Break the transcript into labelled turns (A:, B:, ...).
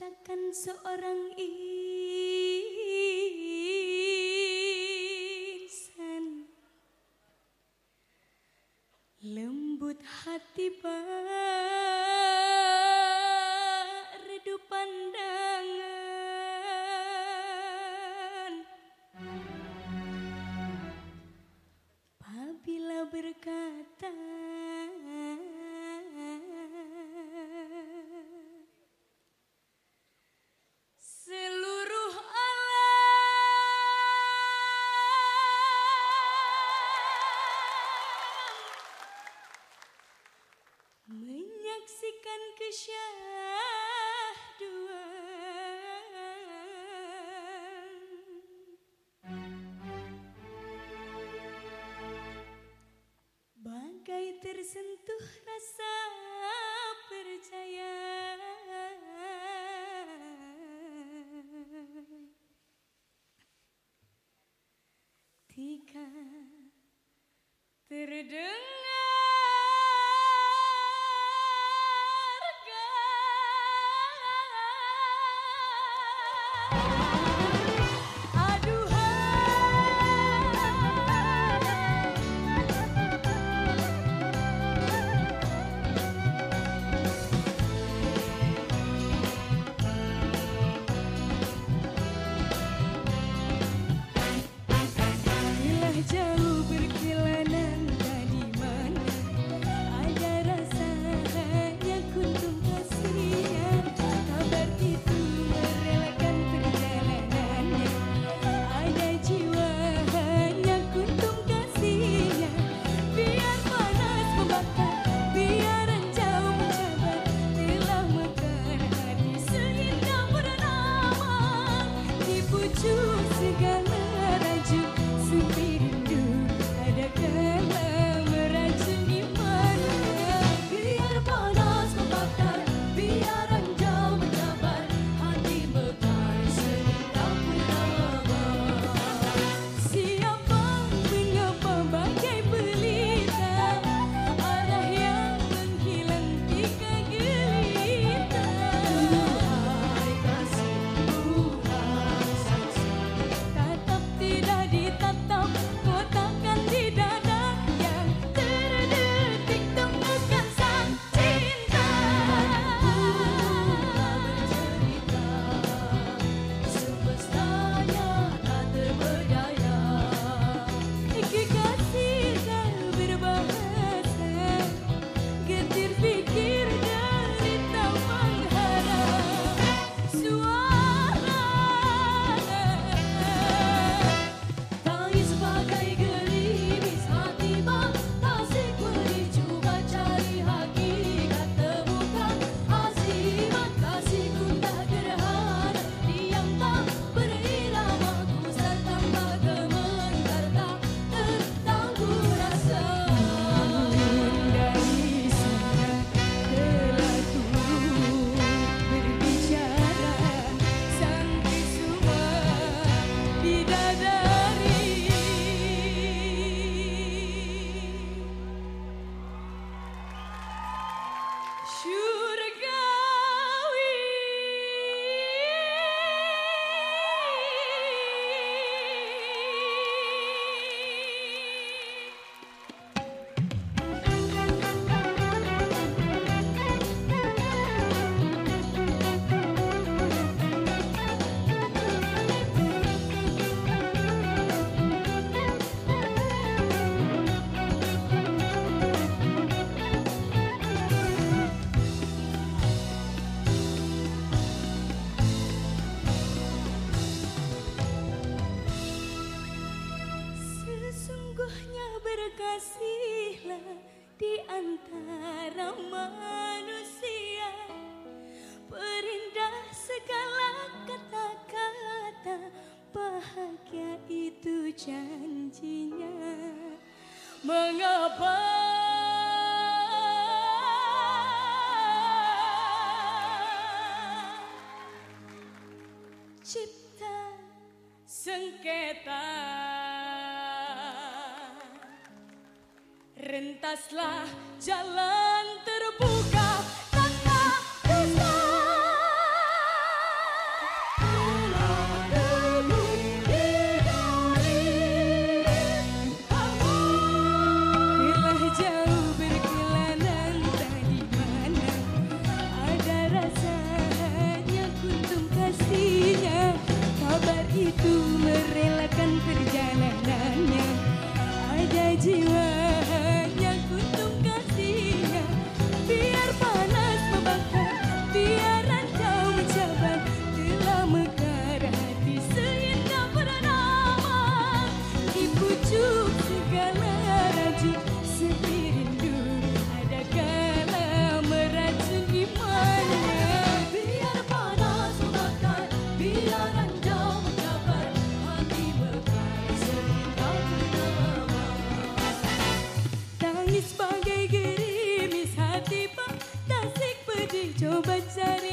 A: menciptakan seorang insan. Lembut hati redu Just di antara manusia Perindah segala kata-kata. Bahagia itu janjinya. Mengapa? Sengketa Rentaslah jalan buzzer